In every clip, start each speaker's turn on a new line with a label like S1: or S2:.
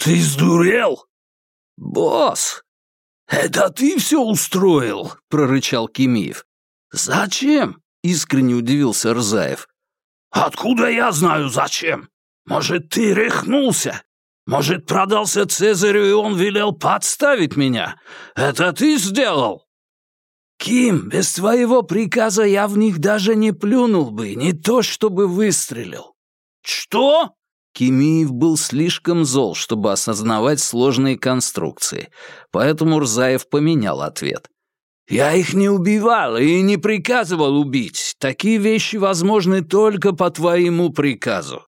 S1: «Ты сдурел?»
S2: «Босс!» «Это ты все устроил?» — прорычал Кимиев. «Зачем?» — искренне удивился Рзаев.
S1: «Откуда я знаю, зачем? Может, ты рехнулся? Может, продался Цезарю, и он велел подставить меня? Это ты сделал?»
S2: «Ким, без твоего приказа я в них даже не плюнул бы, не то чтобы выстрелил».
S1: «Что?»
S2: Кимиев был слишком зол, чтобы осознавать сложные конструкции, поэтому Рзаев поменял ответ. «Я их не убивал и не приказывал убить. Такие вещи возможны только по твоему приказу».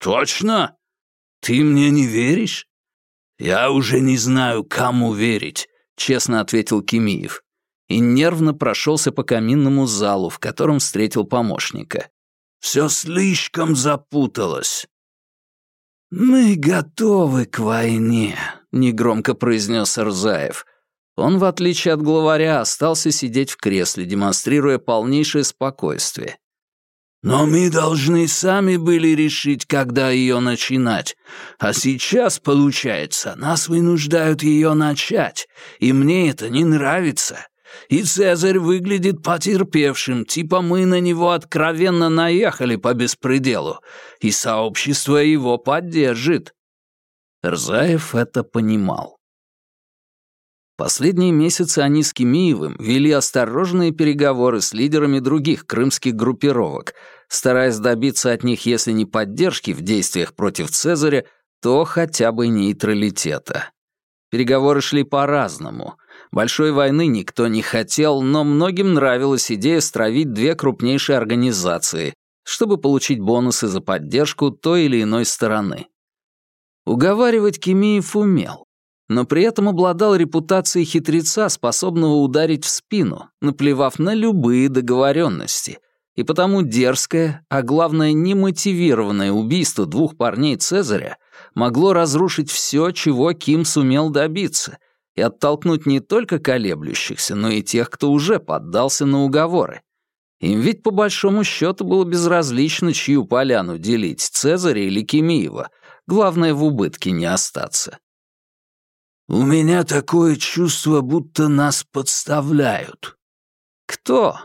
S1: «Точно?
S2: Ты мне не веришь?»
S1: «Я уже не знаю, кому верить», — честно ответил Кимиев
S2: и нервно прошелся по каминному залу, в котором встретил помощника.
S1: «Все слишком запуталось».
S2: «Мы готовы к войне», — негромко произнес Рзаев. Он, в отличие от главаря, остался сидеть в кресле, демонстрируя полнейшее спокойствие.
S1: «Но мы должны сами были решить, когда ее начинать. А сейчас, получается, нас вынуждают ее начать, и мне это не нравится. И Цезарь выглядит потерпевшим, типа мы на него откровенно наехали по беспределу, и сообщество его поддержит».
S2: Рзаев это понимал. Последние месяцы они с Кемиевым вели осторожные переговоры с лидерами других крымских группировок, стараясь добиться от них, если не поддержки в действиях против Цезаря, то хотя бы нейтралитета. Переговоры шли по-разному — Большой войны никто не хотел, но многим нравилась идея стравить две крупнейшие организации, чтобы получить бонусы за поддержку той или иной стороны. Уговаривать Кемиев умел, но при этом обладал репутацией хитреца, способного ударить в спину, наплевав на любые договоренности, и потому дерзкое, а главное немотивированное убийство двух парней Цезаря могло разрушить все, чего Ким сумел добиться — и оттолкнуть не только колеблющихся, но и тех, кто уже поддался на уговоры. Им ведь по большому счету было безразлично, чью поляну делить, Цезаря или Кемиева. Главное, в убытке не остаться.
S1: «У меня такое чувство, будто нас подставляют».
S2: «Кто?»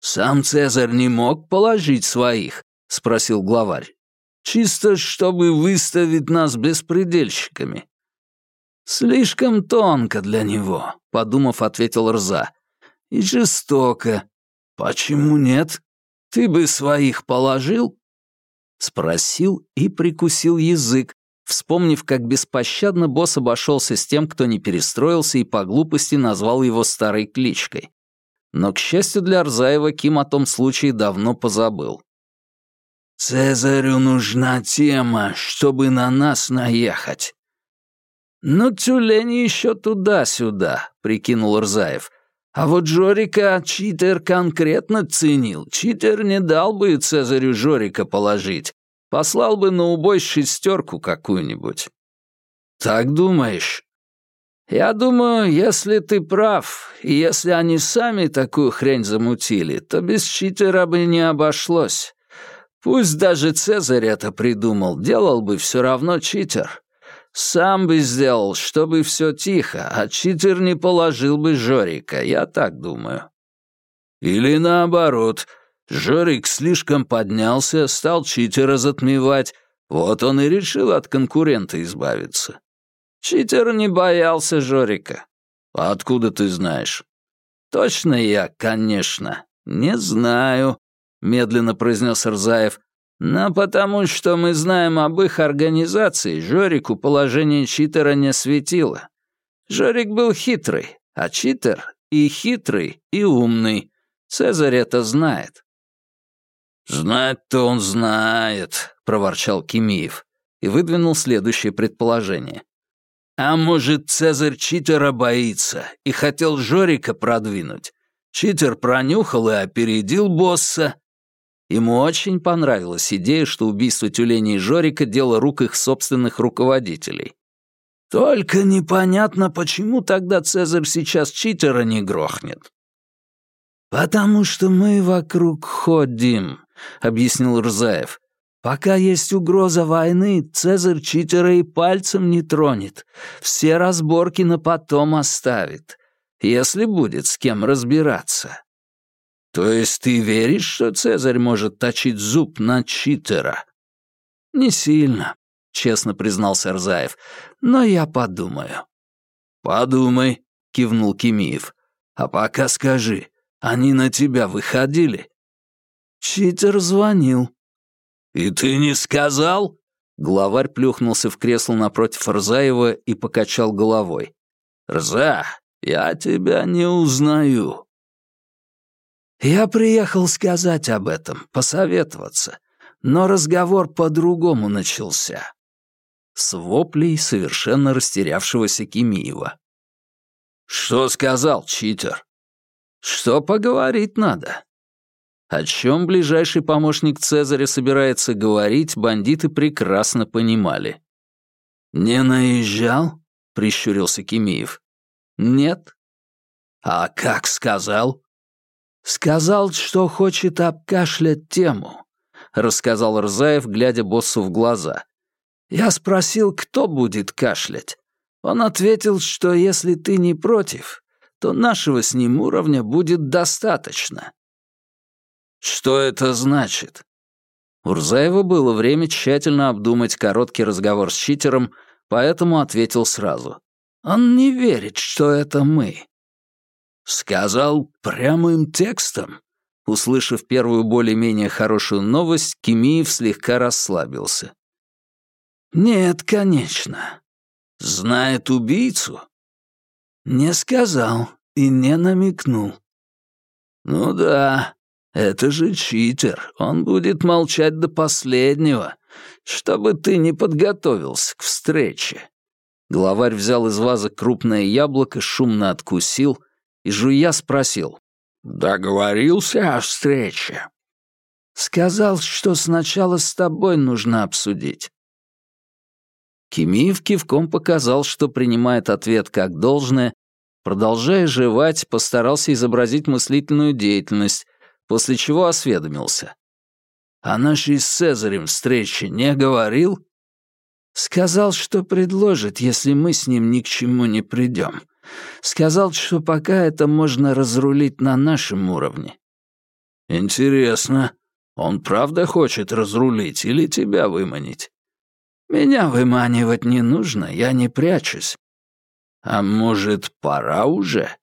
S1: «Сам Цезарь не мог положить своих?» — спросил главарь. «Чисто, чтобы выставить нас беспредельщиками. «Слишком тонко для него», — подумав, ответил Рза. «И жестоко. Почему нет? Ты бы своих положил?»
S2: Спросил и прикусил язык, вспомнив, как беспощадно босс обошелся с тем, кто не перестроился и по глупости назвал его старой кличкой. Но, к счастью для Рзаева, Ким о том случае давно позабыл.
S1: «Цезарю нужна тема, чтобы на нас наехать.
S2: «Ну, тюлень еще туда-сюда», — прикинул Рзаев. «А вот Жорика читер конкретно ценил. Читер не дал бы Цезарю Жорика положить. Послал бы на убой шестерку какую-нибудь».
S1: «Так думаешь?»
S2: «Я думаю, если ты прав, и если они сами такую хрень замутили, то без читера бы не обошлось. Пусть даже Цезарь это придумал, делал бы все равно читер. Сам бы сделал, чтобы все тихо, а читер не положил бы Жорика, я так думаю.
S1: Или наоборот, Жорик слишком поднялся, стал читера затмевать, вот он и решил от конкурента избавиться.
S2: Читер не боялся Жорика.
S1: А откуда ты знаешь?
S2: Точно я, конечно, не знаю, медленно произнес Рзаев. Но потому что мы знаем об их организации, Жорику положение читера не светило. Жорик был хитрый, а читер и хитрый, и умный. Цезарь это знает.
S1: «Знать-то он знает», — проворчал Кимиев и выдвинул следующее предположение. «А может, Цезарь читера боится и хотел Жорика продвинуть? Читер пронюхал и опередил босса,
S2: Ему очень понравилась идея, что убийство тюленей и Жорика — дело рук их собственных руководителей.
S1: «Только непонятно, почему тогда Цезарь сейчас читера не грохнет».
S2: «Потому что мы вокруг ходим», — объяснил Рзаев.
S1: Пока есть угроза войны, Цезарь читера и пальцем не тронет. Все разборки на потом оставит, если будет с кем разбираться. То есть ты веришь, что Цезарь может точить зуб на читера? Не сильно, честно признался Рзаев, но я подумаю. Подумай, кивнул Кимиев. А пока скажи, они на тебя выходили? Читер звонил, «И ты не сказал?» Главарь плюхнулся в кресло напротив Рзаева и покачал головой. «Рза, я тебя не узнаю». Я приехал сказать об этом, посоветоваться, но разговор по-другому начался. С воплей совершенно растерявшегося Кимиева. «Что сказал, читер?» «Что поговорить надо? О чем ближайший помощник Цезаря собирается говорить, бандиты прекрасно понимали. «Не наезжал?» — прищурился Кимиев. «Нет». «А как сказал?» «Сказал, что хочет обкашлять тему», — рассказал Рзаев, глядя боссу в глаза. «Я спросил, кто будет кашлять. Он ответил, что если ты не против, то нашего с ним уровня будет достаточно. «Что это значит?» У Рзаева было время тщательно обдумать короткий разговор с читером, поэтому ответил сразу. «Он не верит, что это мы». «Сказал прямым текстом?» Услышав первую более-менее хорошую новость, Кимиев слегка расслабился. «Нет, конечно. Знает убийцу?» «Не сказал и не намекнул». «Ну да, это же читер, он будет молчать до последнего, чтобы ты не подготовился к встрече». Главарь взял из вазы крупное яблоко, шумно откусил и, жуя, спросил. «Договорился о встрече?» «Сказал, что сначала с тобой нужно обсудить». Кимиев кивком показал, что принимает ответ как должное, продолжая жевать, постарался изобразить мыслительную деятельность, после чего осведомился. «О нашей с Цезарем встрече не говорил?» «Сказал, что предложит, если мы с ним ни к чему не придем. Сказал, что пока это можно разрулить на нашем уровне». «Интересно, он правда хочет разрулить или тебя выманить?» «Меня выманивать не нужно, я не прячусь». «А может, пора уже?»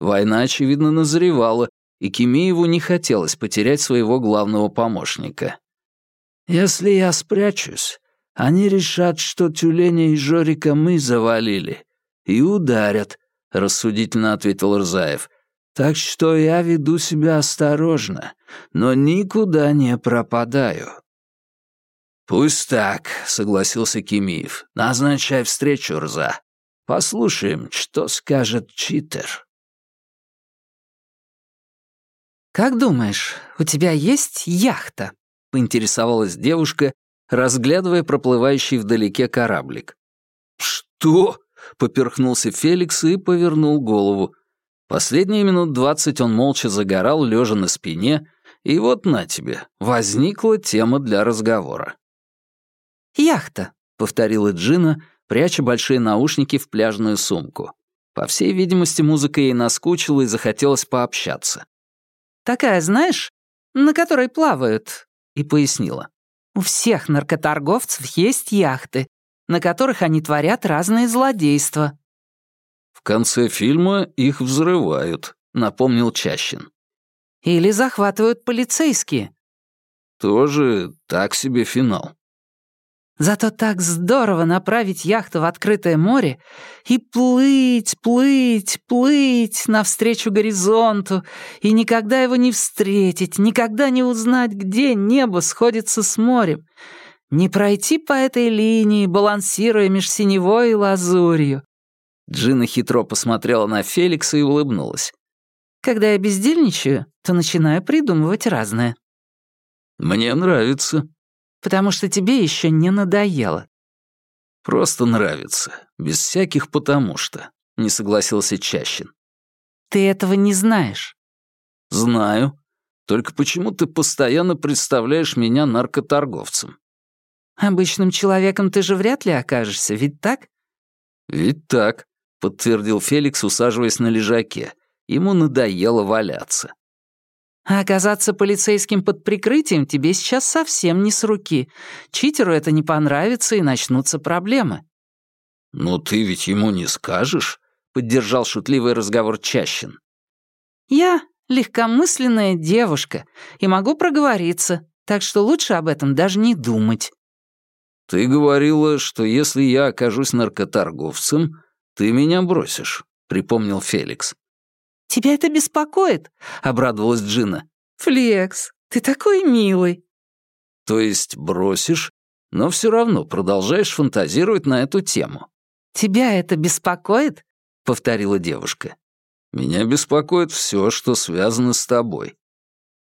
S1: Война, очевидно, назревала, и Кимееву не хотелось потерять своего главного помощника. «Если я спрячусь, они решат, что тюленя и Жорика мы завалили, и ударят», — рассудительно ответил Рзаев. «Так что я веду себя осторожно, но никуда не пропадаю». «Пусть так», — согласился Кимиев. «Назначай встречу, Рза. Послушаем, что скажет читер».
S3: «Как думаешь, у тебя есть яхта?» — поинтересовалась девушка, разглядывая проплывающий вдалеке кораблик.
S2: «Что?» — поперхнулся Феликс и повернул голову. Последние минут двадцать он молча загорал, лежа на спине, и вот на тебе, возникла тема для разговора.
S3: «Яхта», —
S2: повторила Джина, пряча большие наушники в пляжную сумку. По всей видимости, музыка ей наскучила и захотелось пообщаться.
S3: Такая, знаешь, на которой плавают», — и пояснила. «У всех наркоторговцев есть яхты, на которых они творят разные злодейства».
S2: «В конце фильма их взрывают», — напомнил Чащин.
S3: «Или захватывают полицейские».
S2: «Тоже так себе финал».
S3: Зато так здорово направить яхту в открытое море и плыть, плыть, плыть навстречу горизонту, и никогда его не встретить, никогда не узнать, где небо сходится с морем, не пройти по этой линии, балансируя меж синевой и лазурью.
S2: Джина хитро посмотрела на Феликса и улыбнулась.
S3: «Когда я бездельничаю, то начинаю придумывать разное».
S2: «Мне нравится»,
S3: потому что тебе еще не надоело».
S2: «Просто нравится, без всяких «потому что», — не согласился Чащин.
S3: «Ты этого не знаешь».
S2: «Знаю. Только почему ты постоянно представляешь меня наркоторговцем?
S3: Обычным человеком ты же вряд ли окажешься, ведь так?
S2: Ведь так, подтвердил Феликс, усаживаясь на лежаке. Ему надоело валяться.
S3: А оказаться полицейским под прикрытием тебе сейчас совсем не с руки. Читеру это не понравится, и начнутся проблемы.
S2: «Но ты ведь ему не скажешь?» — поддержал шутливый разговор Чащин.
S3: «Я легкомысленная девушка и могу проговориться, так что лучше об этом даже не думать».
S2: «Ты говорила, что если я окажусь наркоторговцем, ты меня бросишь», — припомнил Феликс.
S3: «Тебя это беспокоит?» — обрадовалась Джина. «Флекс, ты такой милый».
S2: «То есть бросишь, но все равно продолжаешь фантазировать на эту тему?»
S3: «Тебя это беспокоит?»
S2: — повторила девушка. «Меня беспокоит все, что связано с тобой».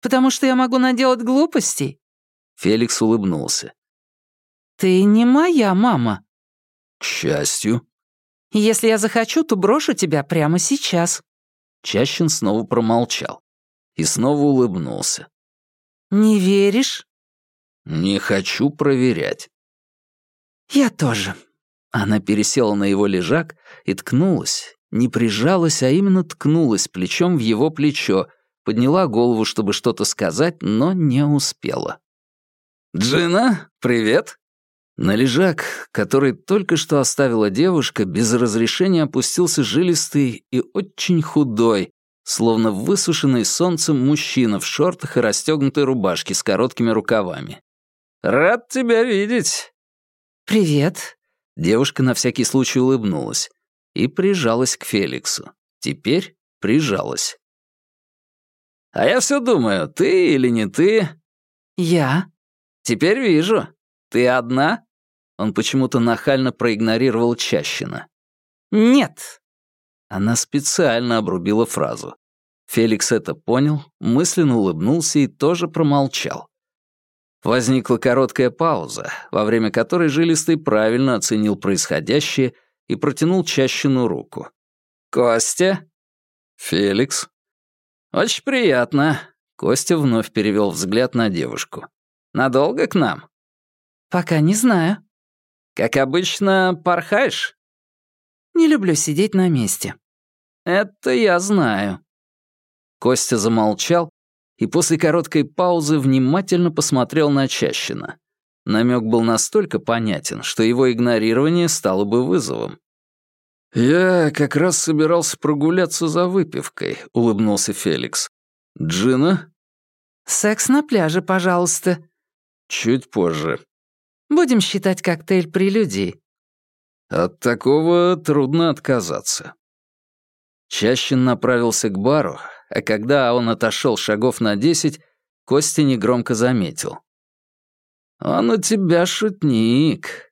S3: «Потому что я могу наделать глупостей?»
S2: Феликс улыбнулся.
S3: «Ты не моя мама».
S2: «К счастью».
S3: «Если я захочу, то брошу тебя прямо сейчас».
S2: Чащин снова промолчал и снова улыбнулся.
S3: «Не веришь?»
S2: «Не хочу проверять».
S3: «Я тоже», она пересела на его лежак и ткнулась, не прижалась, а именно ткнулась плечом в его плечо, подняла голову, чтобы что-то сказать, но не успела.
S2: «Джина, привет!» На лежак, который только что оставила девушка, без разрешения опустился жилистый и очень худой, словно высушенный солнцем мужчина в шортах и расстегнутой рубашке с короткими рукавами. «Рад тебя видеть!»
S3: «Привет!»
S2: Девушка на всякий случай улыбнулась и прижалась к Феликсу. Теперь прижалась. «А я все думаю, ты или не ты?»
S3: «Я?»
S2: «Теперь вижу. Ты одна?» Он почему-то нахально проигнорировал Чащина.
S3: «Нет».
S2: Она специально обрубила фразу. Феликс это понял, мысленно улыбнулся и тоже промолчал. Возникла короткая пауза, во время которой Жилистый правильно оценил происходящее и протянул Чащину руку. «Костя?» «Феликс?» «Очень приятно». Костя вновь перевел взгляд на девушку. «Надолго к нам?»
S3: «Пока не знаю».
S2: «Как обычно, порхаешь?»
S3: «Не люблю сидеть на месте».
S2: «Это я знаю». Костя замолчал, и после короткой паузы внимательно посмотрел на Чащина. Намек был настолько понятен, что его игнорирование стало бы вызовом. «Я как раз собирался прогуляться за выпивкой», — улыбнулся Феликс. «Джина?»
S3: «Секс на пляже, пожалуйста».
S2: «Чуть позже».
S3: «Будем считать коктейль прелюдий».
S2: «От такого трудно отказаться». Чащин направился к бару, а когда он отошел шагов на десять, Костя негромко заметил. «Он у тебя шутник».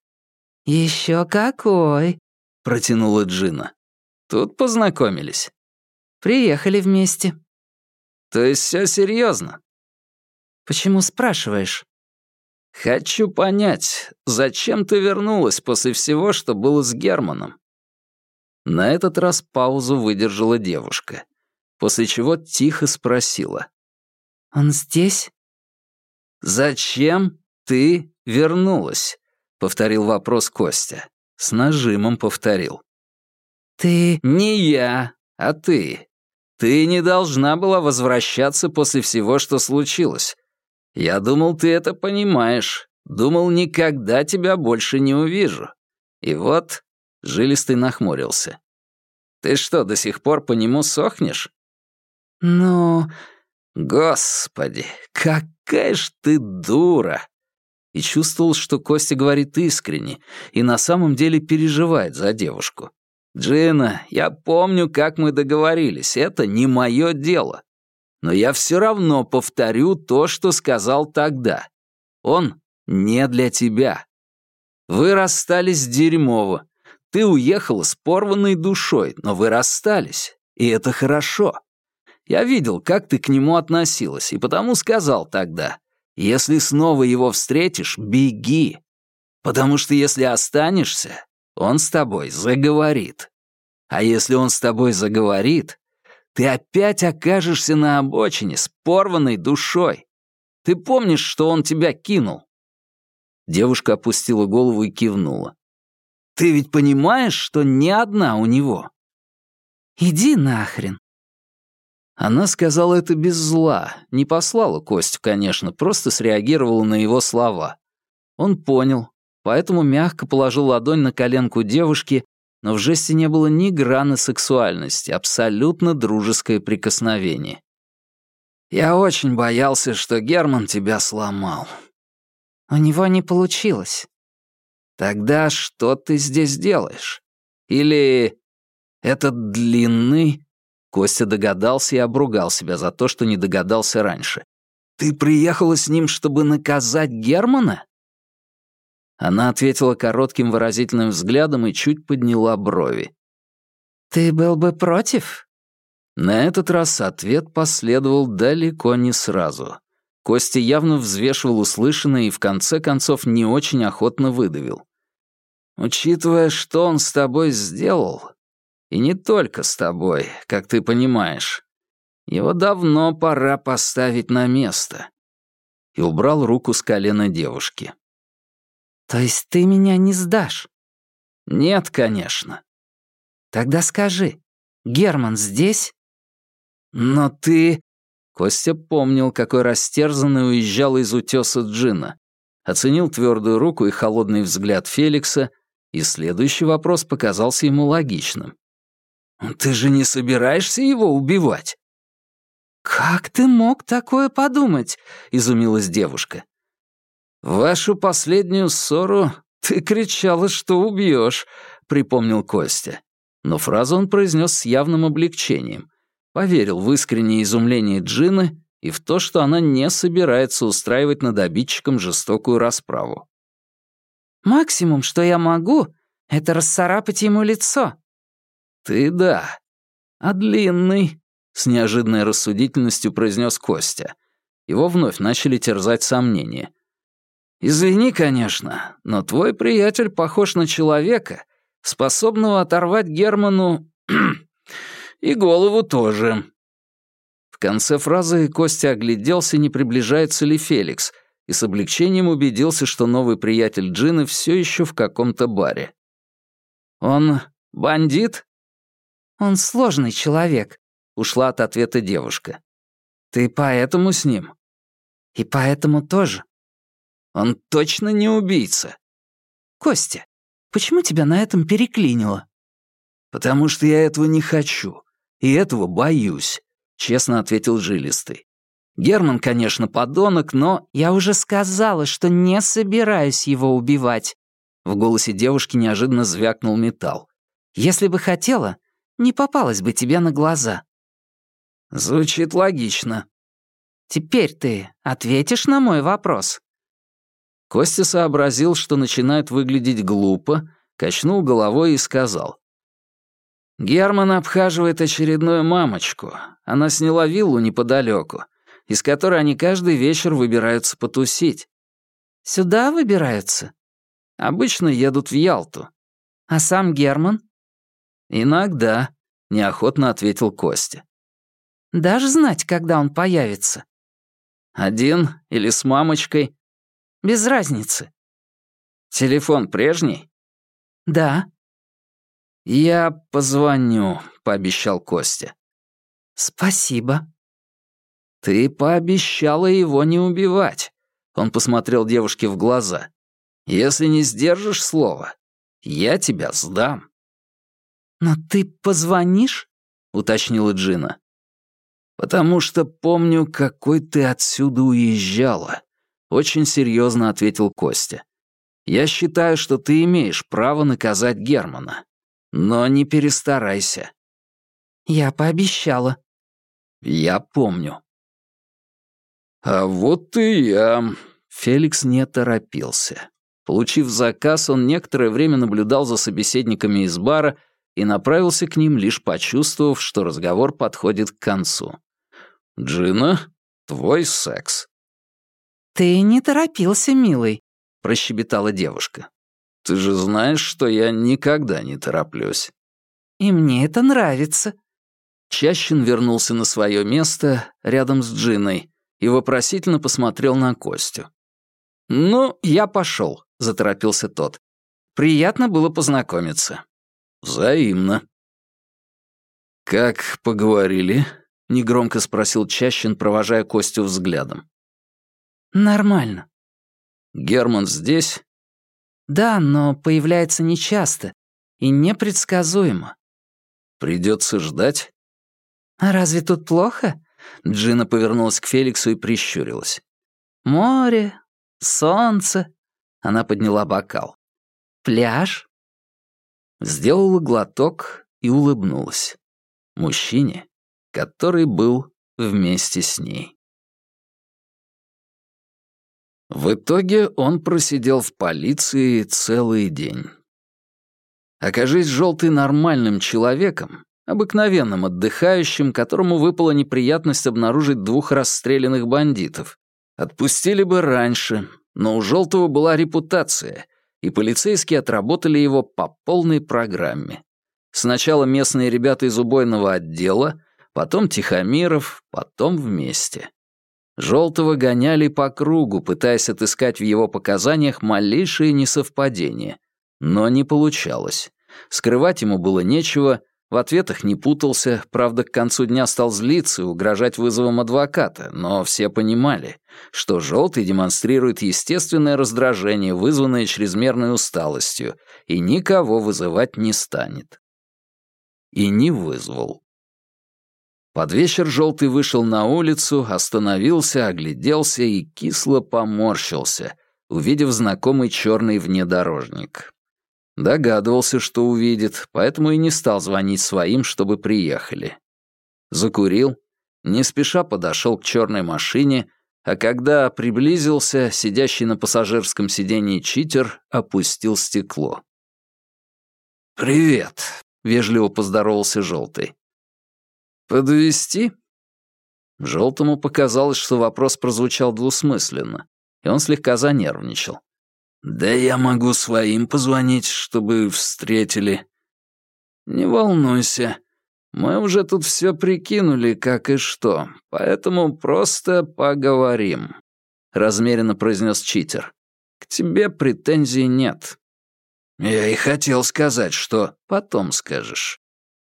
S3: «Еще какой!»
S2: — протянула Джина. «Тут познакомились».
S3: «Приехали вместе».
S2: «То есть все серьезно?
S3: «Почему спрашиваешь?»
S2: «Хочу понять, зачем ты вернулась после всего, что было с Германом?» На этот раз паузу выдержала девушка после чего тихо спросила.
S3: «Он здесь?»
S2: «Зачем ты вернулась?» — повторил вопрос Костя. С нажимом повторил.
S3: «Ты...»
S2: «Не я, а ты. Ты не должна была возвращаться после всего, что случилось. Я думал, ты это понимаешь. Думал, никогда тебя больше не увижу. И вот...» — жилистый нахмурился. «Ты что, до сих пор по нему сохнешь?»
S3: «Но...»
S2: «Господи, какая ж ты дура!» И чувствовал, что Костя говорит искренне и на самом деле переживает за девушку. «Джина, я помню, как мы договорились, это не мое дело. Но я все равно повторю то, что сказал тогда. Он не для тебя. Вы расстались дерьмово. Ты уехала с порванной душой, но вы расстались, и это хорошо. Я видел, как ты к нему относилась, и потому сказал тогда, если снова его встретишь, беги. Потому что если останешься, он с тобой заговорит. А если он с тобой заговорит, ты опять окажешься на обочине с порванной душой. Ты помнишь, что он тебя кинул?» Девушка опустила голову и кивнула. «Ты ведь понимаешь, что не одна у него?»
S3: «Иди нахрен».
S2: Она сказала это без зла, не послала Костю, конечно, просто среагировала на его слова. Он понял, поэтому мягко положил ладонь на коленку девушки, но в жесте не было ни грана сексуальности, абсолютно дружеское прикосновение. «Я очень боялся, что Герман тебя сломал».
S3: «У него не получилось».
S2: «Тогда что ты здесь делаешь? Или этот длинный...» Костя догадался и обругал себя за то, что не догадался раньше. «Ты приехала с ним, чтобы наказать Германа?» Она ответила коротким выразительным взглядом и чуть подняла брови.
S3: «Ты был бы против?»
S2: На этот раз ответ последовал далеко не сразу. Костя явно взвешивал услышанное и в конце концов не очень охотно выдавил. «Учитывая, что он с тобой сделал, и не только с тобой, как ты понимаешь, его давно пора поставить на место». И убрал руку с колена девушки.
S3: «То есть ты меня не сдашь?»
S2: «Нет, конечно».
S3: «Тогда скажи, Герман здесь?»
S2: «Но ты...» Костя помнил, какой растерзанный уезжал из утеса Джина. Оценил твердую руку и холодный взгляд Феликса, и следующий вопрос показался ему логичным. «Ты же не собираешься его убивать?»
S3: «Как ты мог такое подумать?» — изумилась девушка.
S2: «Вашу последнюю ссору ты кричала, что убьешь», — припомнил Костя. Но фразу он произнес с явным облегчением поверил в искреннее изумление Джины и в то, что она не собирается устраивать над обидчиком жестокую расправу.
S3: «Максимум, что я могу, это расцарапать ему лицо».
S2: «Ты да. А длинный?» — с неожиданной рассудительностью произнес Костя. Его вновь начали терзать сомнения. «Извини, конечно, но твой приятель похож на человека, способного оторвать Герману И голову тоже». В конце фразы Костя огляделся, не приближается ли Феликс, и с облегчением убедился, что новый приятель Джины все еще в каком-то баре. «Он бандит?»
S3: «Он сложный человек», — ушла от ответа девушка.
S2: «Ты поэтому с ним?»
S3: «И поэтому тоже».
S2: «Он точно не убийца?»
S3: «Костя, почему тебя на этом переклинило?»
S2: «Потому что я этого не хочу и этого боюсь», — честно ответил жилистый. «Герман, конечно, подонок, но
S3: я уже сказала, что не собираюсь его убивать».
S2: В голосе девушки неожиданно звякнул металл.
S3: «Если бы хотела, не попалась бы тебе на глаза».
S2: «Звучит логично».
S3: «Теперь ты ответишь на мой вопрос?»
S2: Костя сообразил, что начинает выглядеть глупо, качнул головой и сказал. Герман обхаживает очередную мамочку. Она сняла виллу неподалеку, из которой они каждый вечер выбираются потусить.
S3: Сюда выбираются?
S2: Обычно едут в Ялту.
S3: А сам Герман?
S2: Иногда, неохотно ответил Костя.
S3: Даже знать, когда он появится?
S2: Один или с мамочкой?
S3: Без разницы.
S2: Телефон прежний?
S3: Да.
S2: «Я позвоню», — пообещал Костя.
S3: «Спасибо».
S2: «Ты пообещала его не убивать», — он посмотрел девушке в глаза. «Если не сдержишь слова, я тебя сдам».
S3: «Но ты позвонишь?»
S2: — уточнила Джина. «Потому что помню, какой ты отсюда уезжала», — очень серьезно ответил Костя. «Я считаю, что ты имеешь право наказать Германа. Но не перестарайся.
S3: Я пообещала.
S2: Я помню. А вот и я. Феликс не торопился. Получив заказ, он некоторое время наблюдал за собеседниками из бара и направился к ним, лишь почувствовав, что разговор подходит к концу. «Джина, твой секс».
S3: «Ты не торопился, милый», —
S2: прощебетала девушка. Ты же знаешь, что я никогда не тороплюсь».
S3: «И мне это нравится».
S2: Чащин вернулся на свое место рядом с Джиной и вопросительно посмотрел на Костю. «Ну, я пошел», — заторопился тот. «Приятно было познакомиться». «Взаимно». «Как поговорили?» — негромко спросил Чащин, провожая Костю взглядом.
S3: «Нормально».
S2: «Герман здесь?»
S3: «Да, но появляется нечасто и непредсказуемо».
S2: «Придется ждать?»
S3: «А разве тут плохо?»
S2: Джина повернулась к Феликсу и прищурилась.
S3: «Море, солнце». Она подняла бокал. «Пляж?»
S2: Сделала глоток и улыбнулась. Мужчине, который был вместе с ней. В итоге он просидел в полиции целый день. Окажись желтый нормальным человеком, обыкновенным отдыхающим, которому выпала неприятность обнаружить двух расстрелянных бандитов. Отпустили бы раньше, но у Желтого была репутация, и полицейские отработали его по полной программе. Сначала местные ребята из убойного отдела, потом Тихомиров, потом вместе. Желтого гоняли по кругу, пытаясь отыскать в его показаниях малейшие несовпадения. Но не получалось. Скрывать ему было нечего, в ответах не путался, правда, к концу дня стал злиться и угрожать вызовом адвоката, но все понимали, что желтый демонстрирует естественное раздражение, вызванное чрезмерной усталостью, и никого вызывать не станет. И не вызвал. Под вечер желтый вышел на улицу, остановился, огляделся и кисло поморщился, увидев знакомый черный внедорожник. Догадывался, что увидит, поэтому и не стал звонить своим, чтобы приехали. Закурил, не спеша подошел к черной машине, а когда приблизился, сидящий на пассажирском сиденье читер опустил стекло. «Привет», — вежливо поздоровался Желтый. «Подвезти?» Желтому показалось, что вопрос прозвучал двусмысленно, и он слегка занервничал. «Да я могу своим позвонить, чтобы встретили». «Не волнуйся. Мы уже тут все прикинули, как и что, поэтому просто поговорим», — размеренно произнес читер. «К тебе претензий нет». «Я и хотел сказать, что потом скажешь.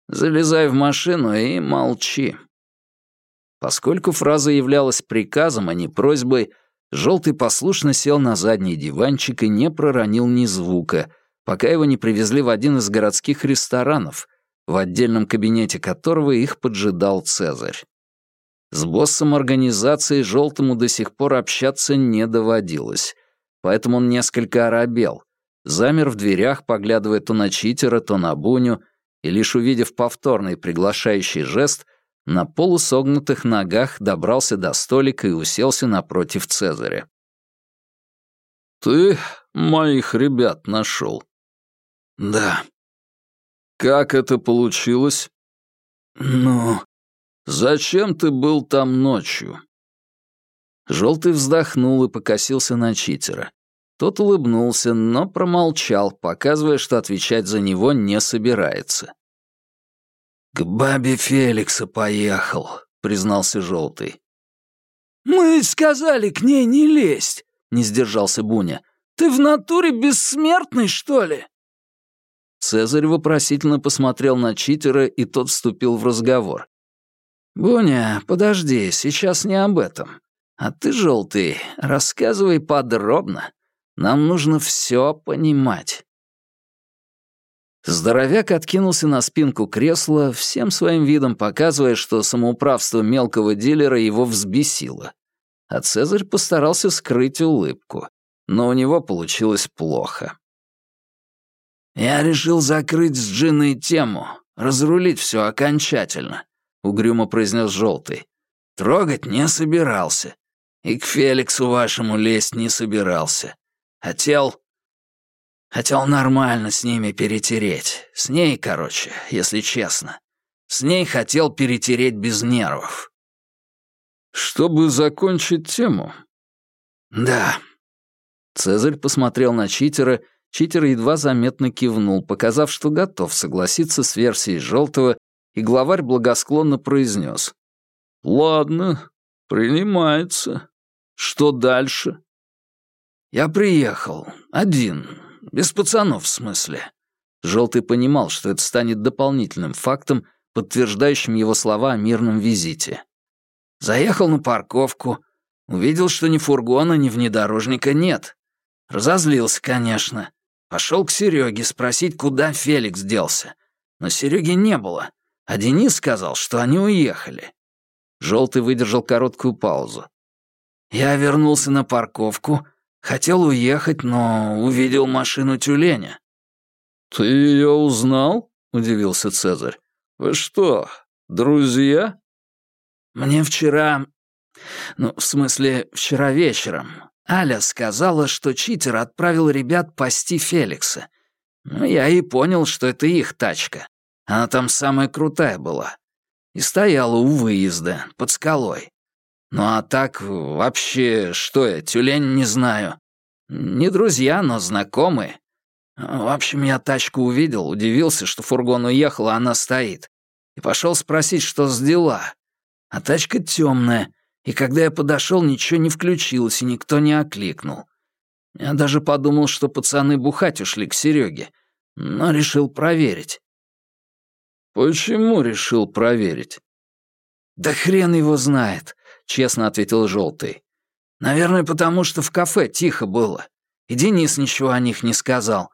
S2: Залезай в машину и молчи». Поскольку фраза являлась приказом, а не просьбой, Желтый послушно сел на задний диванчик и не проронил ни звука, пока его не привезли в один из городских ресторанов, в отдельном кабинете которого их поджидал Цезарь. С боссом организации Желтому до сих пор общаться не доводилось, поэтому он несколько оробел, замер в дверях, поглядывая то на читера, то на Буню, и лишь увидев повторный приглашающий жест — на полусогнутых ногах добрался до столика и уселся напротив Цезаря. «Ты моих ребят нашел?» «Да». «Как это получилось?» «Ну...» «Зачем ты был там ночью?» Желтый вздохнул и покосился на читера. Тот улыбнулся, но промолчал, показывая, что отвечать за него не собирается. «К бабе Феликса поехал», — признался Желтый.
S1: «Мы сказали к ней не лезть», — не сдержался Буня. «Ты в натуре бессмертный, что ли?»
S2: Цезарь вопросительно посмотрел на читера, и тот вступил в разговор. «Буня, подожди, сейчас не об этом. А ты, Желтый, рассказывай подробно. Нам нужно все понимать». Здоровяк откинулся на спинку кресла, всем своим видом показывая, что самоуправство мелкого дилера его взбесило. А Цезарь постарался скрыть улыбку, но у него получилось плохо. «Я решил закрыть с Джиной тему, разрулить все окончательно», — угрюмо произнес Желтый. «Трогать не собирался. И к Феликсу вашему лезть не собирался. Хотел Хотел нормально с ними перетереть. С ней, короче, если честно. С ней хотел перетереть без нервов. Чтобы закончить тему?
S1: Да.
S2: Цезарь посмотрел на читера, читер едва заметно кивнул, показав, что готов согласиться с версией Желтого, и главарь благосклонно произнес. «Ладно, принимается. Что дальше?»
S1: «Я приехал. Один. Без пацанов, в смысле».
S2: Желтый понимал, что это станет дополнительным фактом, подтверждающим его слова о мирном визите.
S1: Заехал на парковку, увидел, что ни фургона, ни внедорожника нет. Разозлился, конечно. Пошел к Сереге спросить, куда Феликс делся. Но Сереги не было, а Денис сказал, что они уехали.
S2: Желтый выдержал короткую паузу.
S1: Я вернулся на парковку, хотел уехать, но увидел машину тюленя.
S2: «Ты ее узнал?» — удивился Цезарь. «Вы что, друзья?»
S1: «Мне вчера... Ну, в смысле, вчера вечером. Аля сказала, что читер отправил ребят пасти Феликса. Ну, я и понял, что это их тачка. Она там самая крутая была. И стояла у выезда, под скалой. Ну а так, вообще, что я, тюлень не знаю. Не друзья, но знакомые. В общем, я тачку увидел, удивился, что фургон уехал, а она стоит. И пошел спросить, что с дела. А тачка темная, и когда я подошел, ничего не включилось, и никто не окликнул. Я даже подумал, что пацаны бухать ушли к Сереге, но решил проверить.
S2: «Почему решил проверить?»
S1: «Да хрен его знает», — честно ответил Желтый. «Наверное, потому что в кафе тихо было, и Денис ничего о них не сказал.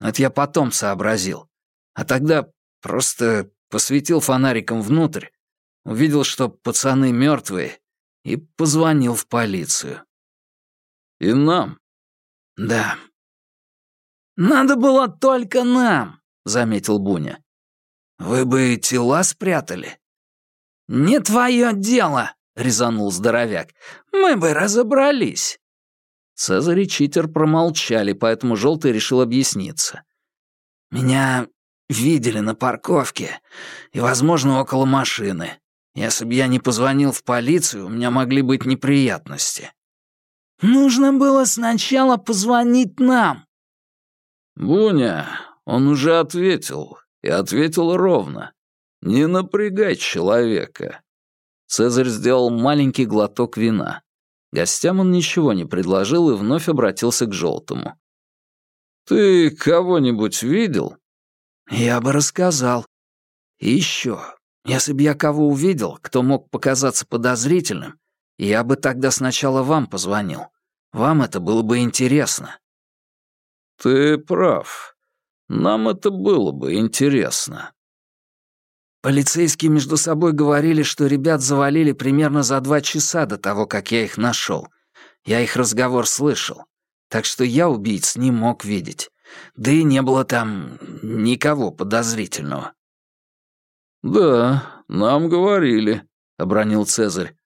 S1: Но это я потом сообразил. А тогда просто посветил фонариком внутрь, увидел, что пацаны мертвые, и позвонил в полицию.
S2: «И нам?»
S1: «Да». «Надо было только нам», — заметил Буня. «Вы бы тела спрятали?» «Не твое дело», — резанул здоровяк. «Мы бы разобрались».
S2: Цезарь и Читер промолчали, поэтому Желтый решил объясниться.
S1: «Меня видели на парковке и, возможно, около машины. Если бы я не позвонил в полицию, у меня могли быть неприятности». «Нужно было сначала позвонить нам».
S2: «Буня, он уже ответил, и ответил ровно. Не напрягай человека». Цезарь сделал маленький глоток вина. Гостям он ничего не предложил и вновь обратился к Желтому. «Ты кого-нибудь видел?»
S1: «Я бы рассказал. И еще, если бы я кого увидел, кто мог показаться подозрительным, я бы тогда сначала вам позвонил. Вам это было бы интересно».
S2: «Ты прав. Нам это было бы интересно».
S1: Полицейские между собой говорили, что ребят завалили примерно за два часа до того, как я их нашел. Я их разговор слышал. Так что я убийц не мог видеть. Да и не было там никого подозрительного.
S2: «Да, нам говорили», — обронил Цезарь.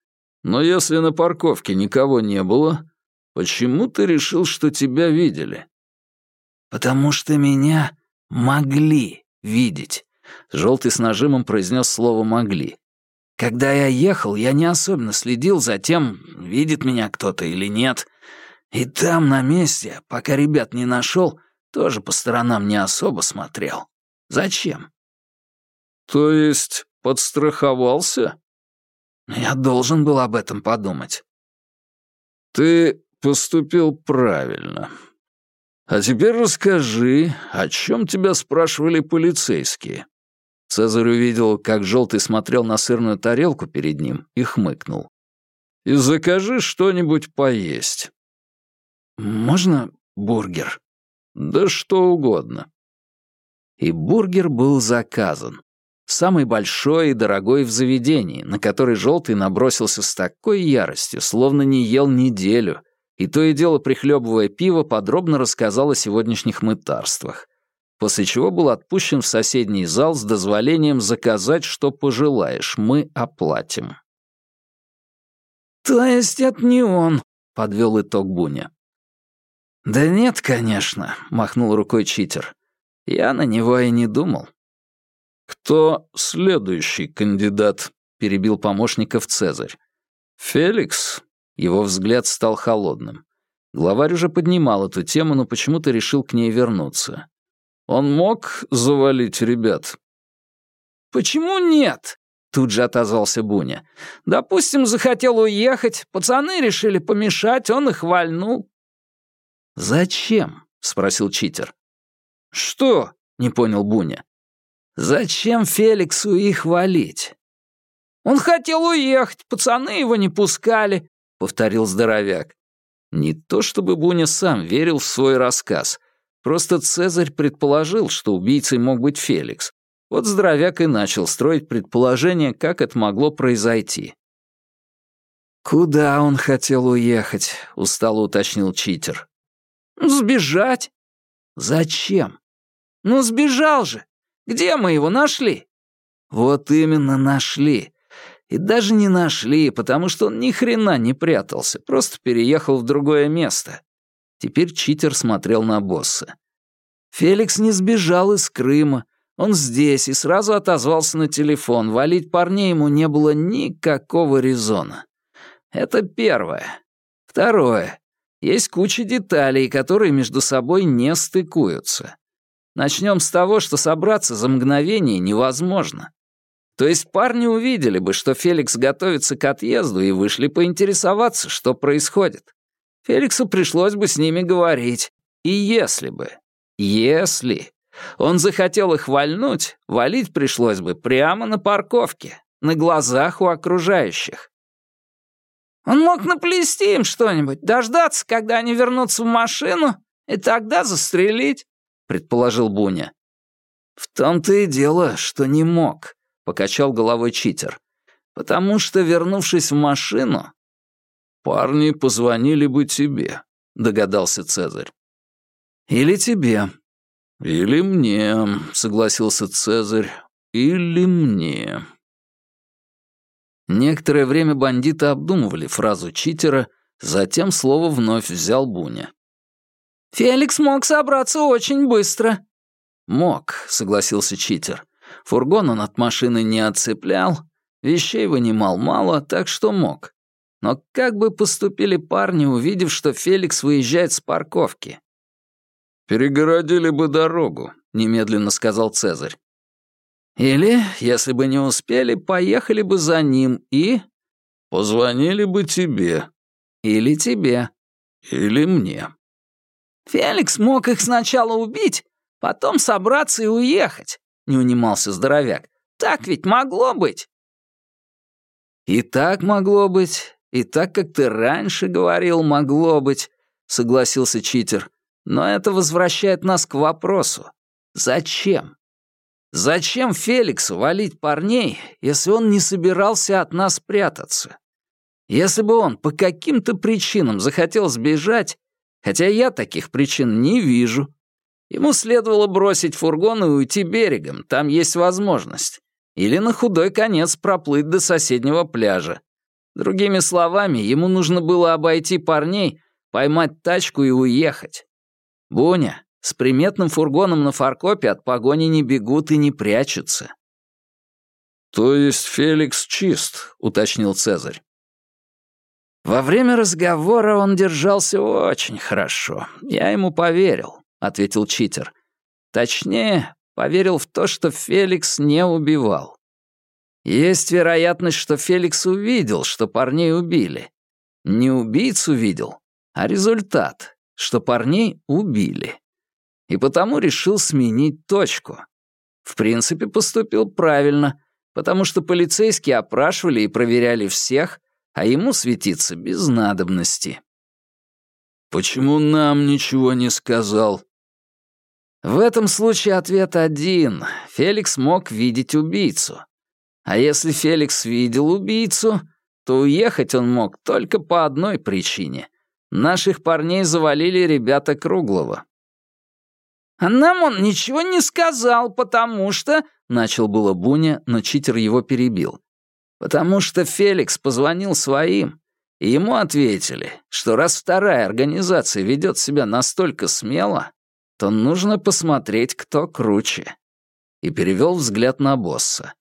S2: «Но если на парковке никого не было, почему ты решил, что тебя видели?»
S1: «Потому что меня могли видеть»,
S2: Желтый с нажимом произнес слово «могли».
S1: «Когда я ехал, я не особенно следил за тем, видит меня кто-то или нет. И там, на месте, пока ребят не нашел, тоже по сторонам не особо смотрел. Зачем?»
S2: «То есть подстраховался?»
S1: «Я должен был об этом подумать».
S2: «Ты поступил правильно. А теперь расскажи, о чем тебя спрашивали полицейские?» Цезарь увидел, как желтый смотрел на сырную тарелку перед ним и хмыкнул. «И закажи что-нибудь поесть».
S1: «Можно бургер?»
S2: «Да что угодно». И бургер был заказан. Самый большой и дорогой в заведении, на который желтый набросился с такой яростью, словно не ел неделю, и то и дело, прихлебывая пиво, подробно рассказал о сегодняшних мытарствах после чего был отпущен в соседний зал с дозволением заказать, что пожелаешь, мы оплатим.
S1: «То есть это не он?» — подвел итог Буня. «Да нет, конечно», — махнул рукой читер. «Я на него и не думал».
S2: «Кто следующий кандидат?» — перебил помощников Цезарь. «Феликс?» Его взгляд стал холодным. Главарь уже поднимал эту тему, но почему-то решил к ней вернуться. Он мог завалить ребят?
S1: «Почему нет?» — тут же отозвался Буня. «Допустим, захотел уехать, пацаны решили помешать, он их вальнул».
S2: «Зачем?» — спросил читер.
S1: «Что?» — не понял Буня.
S2: «Зачем Феликсу их валить?»
S1: «Он хотел уехать, пацаны его не пускали», — повторил здоровяк.
S2: Не то чтобы Буня сам верил в свой рассказ. Просто Цезарь предположил, что убийцей мог быть Феликс. Вот здоровяк и начал строить предположение, как это могло произойти. «Куда он хотел уехать?» — устало уточнил читер.
S1: «Сбежать».
S2: «Зачем?»
S1: «Ну, сбежал же. Где мы его нашли?»
S2: «Вот именно нашли. И даже не нашли, потому что он ни хрена не прятался, просто переехал в другое место. Теперь читер смотрел на босса. Феликс не сбежал из Крыма. Он здесь и сразу отозвался на телефон. Валить парней ему не было никакого резона. Это первое. Второе. Есть куча деталей, которые между собой не стыкуются. Начнем с того, что собраться за мгновение невозможно. То есть парни увидели бы, что Феликс готовится к отъезду и вышли поинтересоваться, что происходит. Феликсу пришлось бы с ними говорить. И если бы, если он захотел их вальнуть, валить пришлось бы прямо на парковке, на глазах у окружающих.
S1: Он мог наплести им что-нибудь, дождаться, когда они вернутся в машину, и тогда застрелить, предположил Буня.
S2: В том-то и дело, что не мог. — покачал головой читер. «Потому что, вернувшись в машину...» «Парни позвонили бы тебе», — догадался Цезарь. «Или тебе». «Или мне», — согласился Цезарь. «Или мне». Некоторое время бандиты обдумывали фразу читера, затем слово вновь взял Буня.
S1: «Феликс мог собраться очень быстро».
S2: «Мог», — согласился читер. Фургон он от машины не отцеплял, вещей вынимал мало, так что мог. Но как бы поступили парни, увидев, что Феликс выезжает с парковки? «Перегородили бы дорогу», — немедленно сказал Цезарь. «Или, если бы не успели, поехали бы за ним и...» «Позвонили бы тебе». «Или тебе». «Или мне».
S1: «Феликс мог их сначала убить, потом собраться и уехать не унимался здоровяк. «Так ведь могло быть!»
S2: «И так могло быть, и так, как ты раньше говорил, могло быть», — согласился читер. «Но это возвращает нас к вопросу. Зачем? Зачем Феликсу валить парней, если он не собирался от нас прятаться? Если бы он по каким-то причинам захотел сбежать, хотя я таких причин не вижу, Ему следовало бросить фургон и уйти берегом, там есть возможность. Или на худой конец проплыть до соседнего пляжа. Другими словами, ему нужно было обойти парней, поймать тачку и уехать. Буня, с приметным фургоном на фаркопе от погони не бегут и не прячутся. «То есть Феликс чист», — уточнил Цезарь. Во время разговора он держался очень хорошо. Я ему поверил ответил читер. Точнее, поверил в то, что Феликс не убивал. Есть вероятность, что Феликс увидел, что парней убили. Не убийцу видел, а результат, что парней убили. И потому решил сменить точку. В принципе, поступил правильно, потому что полицейские опрашивали и проверяли всех, а ему светиться без надобности. «Почему нам ничего не сказал?» В этом случае ответ один. Феликс мог видеть убийцу. А если Феликс видел убийцу, то уехать он мог только по одной причине. Наших парней завалили ребята Круглого.
S1: «А нам он ничего не сказал, потому что...» — начал было Буня, но читер его перебил.
S2: «Потому что Феликс позвонил своим, и ему ответили, что раз вторая организация ведет себя настолько смело, то нужно посмотреть, кто круче. И перевел взгляд на босса.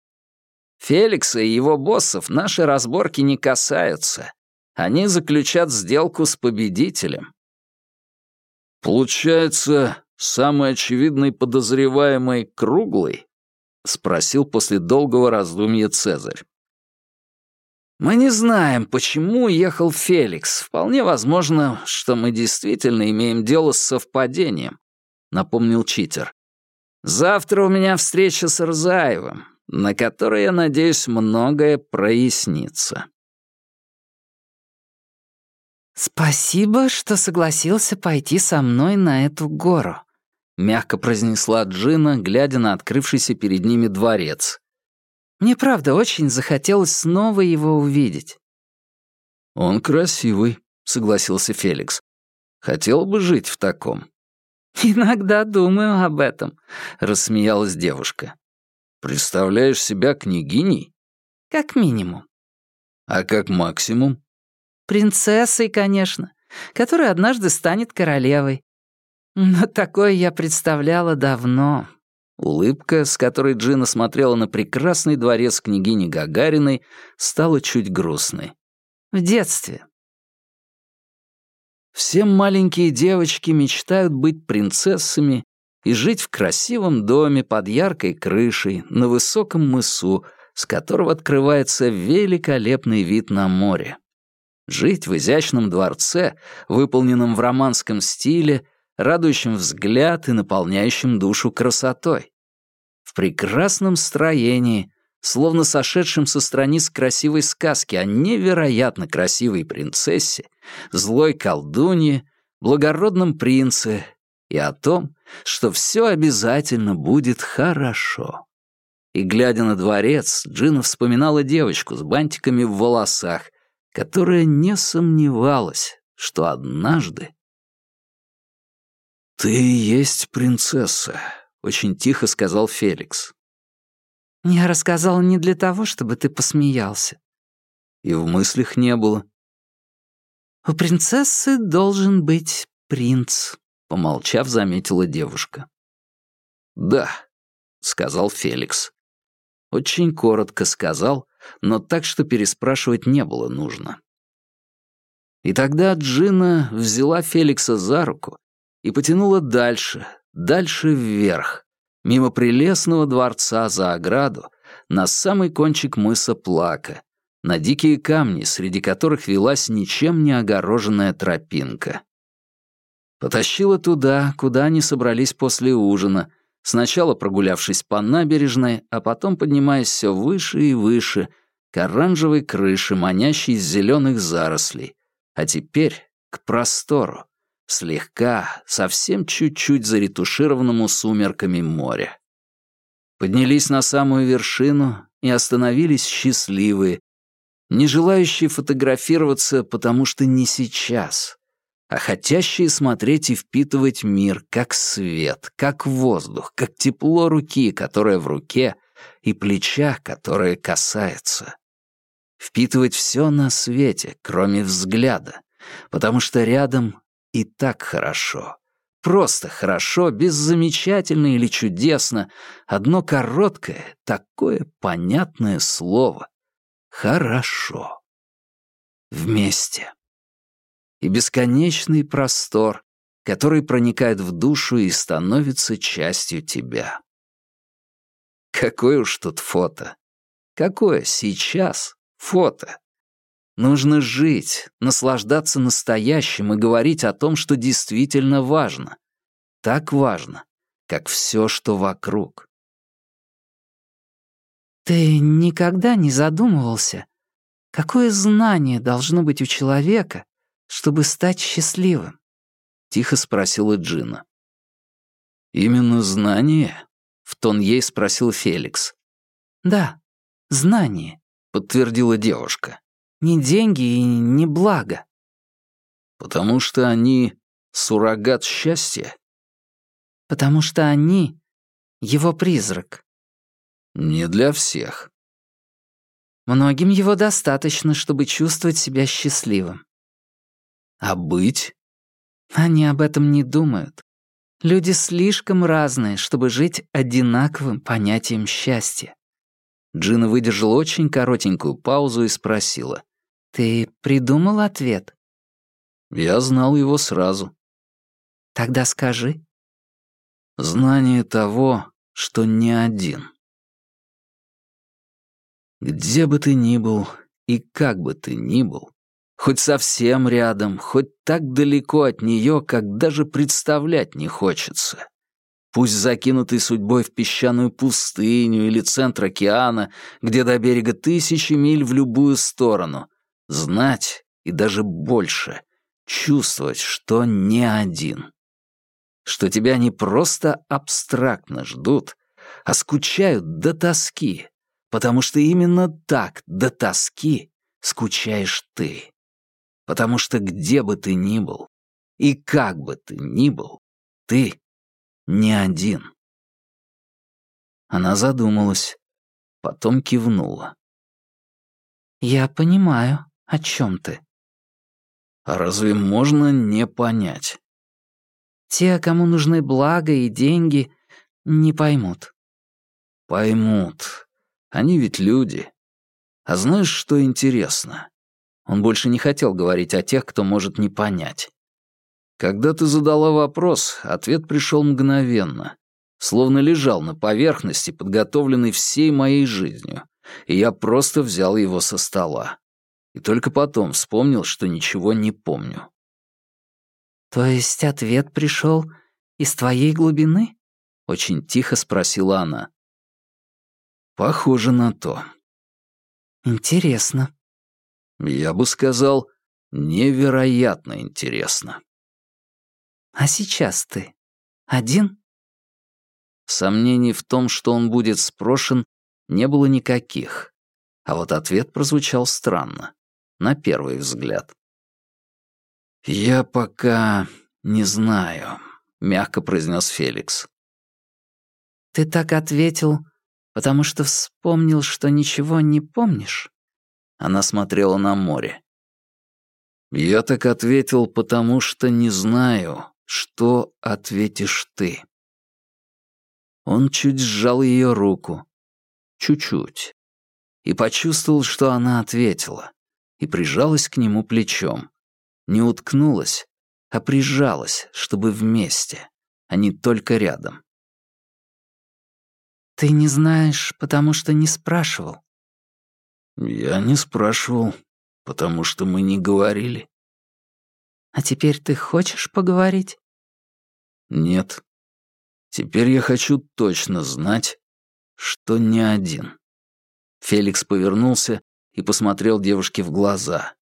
S2: Феликса и его боссов наши разборки не касаются. Они заключат сделку с победителем. «Получается, самый очевидный подозреваемый круглый?» — спросил после долгого раздумья Цезарь. Мы не знаем, почему ехал Феликс. Вполне возможно, что мы действительно имеем дело с совпадением», — напомнил читер. «Завтра у меня встреча с Рзаевым, на которой, я надеюсь, многое прояснится».
S3: «Спасибо, что согласился пойти со мной на эту гору», — мягко произнесла Джина, глядя на открывшийся перед ними дворец. «Мне правда очень захотелось снова его увидеть».
S2: «Он красивый», — согласился Феликс. «Хотел бы жить в таком».
S3: «Иногда думаю об этом», — рассмеялась девушка.
S2: «Представляешь себя княгиней?»
S3: «Как минимум».
S2: «А как максимум?»
S3: Принцессой, конечно, которая однажды станет королевой. Но такое я представляла давно.
S2: Улыбка, с которой Джина смотрела на прекрасный дворец княгини Гагариной, стала чуть грустной.
S3: В детстве.
S2: Все маленькие девочки мечтают быть принцессами и жить в красивом доме под яркой крышей на высоком мысу, с которого открывается великолепный вид на море. Жить в изящном дворце, выполненном в романском стиле, радующем взгляд и наполняющем душу красотой. В прекрасном строении, словно сошедшем со страниц красивой сказки о невероятно красивой принцессе, злой колдунье, благородном принце и о том, что все обязательно будет хорошо. И, глядя на дворец, Джина вспоминала девочку с бантиками в волосах, которая не сомневалась, что однажды... «Ты есть принцесса», — очень тихо сказал Феликс.
S3: «Я рассказала не для того, чтобы ты посмеялся».
S2: И в мыслях не было.
S3: «У принцессы должен быть принц», —
S2: помолчав, заметила девушка. «Да», — сказал Феликс. Очень коротко сказал, но так, что переспрашивать не было нужно. И тогда Джина взяла Феликса за руку и потянула дальше, дальше вверх, мимо прелестного дворца за ограду, на самый кончик мыса Плака, на дикие камни, среди которых велась ничем не огороженная тропинка. Потащила туда, куда они собрались после ужина, сначала прогулявшись по набережной, а потом поднимаясь все выше и выше, к оранжевой крыше, манящей из зеленых зарослей, а теперь к простору, слегка, совсем чуть-чуть заретушированному сумерками моря. Поднялись на самую вершину и остановились счастливые, не желающие фотографироваться, потому что не сейчас, а хотящие смотреть и впитывать мир как свет, как воздух, как тепло руки, которая в руке, и плеча, которое касается. Впитывать все на свете, кроме взгляда, потому что рядом и так хорошо. Просто хорошо, без замечательно или чудесно. Одно короткое, такое понятное слово. Хорошо. Вместе и бесконечный простор, который проникает в душу и становится частью тебя. Какое уж тут фото. Какое сейчас фото? Нужно жить, наслаждаться настоящим и говорить о том, что действительно важно. Так важно, как все, что вокруг.
S3: Ты никогда не задумывался, какое знание должно быть у человека, чтобы стать счастливым?» — тихо спросила Джина.
S2: «Именно знание?» — в тон ей спросил Феликс.
S3: «Да, знание», — подтвердила девушка. «Не деньги и не благо».
S2: «Потому что они суррогат счастья?»
S3: «Потому что они — его призрак».
S2: «Не для всех».
S3: «Многим его достаточно, чтобы чувствовать себя счастливым.
S2: А быть?
S3: Они об этом не думают. Люди слишком разные, чтобы жить одинаковым понятием счастья.
S2: Джина выдержала очень коротенькую паузу и спросила.
S3: «Ты придумал ответ?»
S2: Я знал его сразу.
S3: «Тогда скажи».
S2: Знание того, что не один. Где бы ты ни был И как бы ты ни был, хоть совсем рядом, хоть так далеко от нее, как даже представлять не хочется. Пусть закинутый судьбой в песчаную пустыню или центр океана, где до берега тысячи миль в любую сторону, знать и даже больше, чувствовать, что не один. Что тебя не просто абстрактно ждут, а скучают до тоски, потому что именно так, до тоски, скучаешь ты. Потому что где бы ты ни был, и как бы ты ни был, ты не один. Она задумалась, потом кивнула.
S3: «Я понимаю, о чем ты».
S2: «А разве можно не понять?»
S3: «Те, кому нужны благо и деньги, не поймут».
S2: «Поймут. Они ведь люди. А знаешь, что интересно? Он больше не хотел говорить о тех, кто может не понять. Когда ты задала вопрос, ответ пришел мгновенно, словно лежал на поверхности, подготовленный всей моей жизнью, и я просто взял его со стола. И только потом вспомнил, что ничего не помню.
S3: «То есть ответ пришел из твоей глубины?» — очень тихо спросила она.
S2: «Похоже на то».
S3: «Интересно»,
S2: я бы сказал, невероятно интересно.
S3: А сейчас ты один?
S2: Сомнений в том, что он будет спрошен, не было никаких. А вот ответ прозвучал странно, на первый взгляд. «Я пока не знаю», — мягко произнес Феликс.
S3: «Ты так ответил, потому что вспомнил, что ничего не помнишь?»
S2: Она смотрела на море. Я так ответил, потому что не знаю, что ответишь ты. Он чуть сжал ее руку. Чуть-чуть. И почувствовал, что она ответила. И прижалась к нему плечом. Не уткнулась, а прижалась, чтобы вместе, а не только рядом.
S3: «Ты не знаешь, потому что не спрашивал»,
S2: «Я не спрашивал, потому что мы не говорили».
S3: «А теперь ты хочешь поговорить?»
S2: «Нет. Теперь я хочу точно знать, что не один». Феликс повернулся и посмотрел девушке в глаза.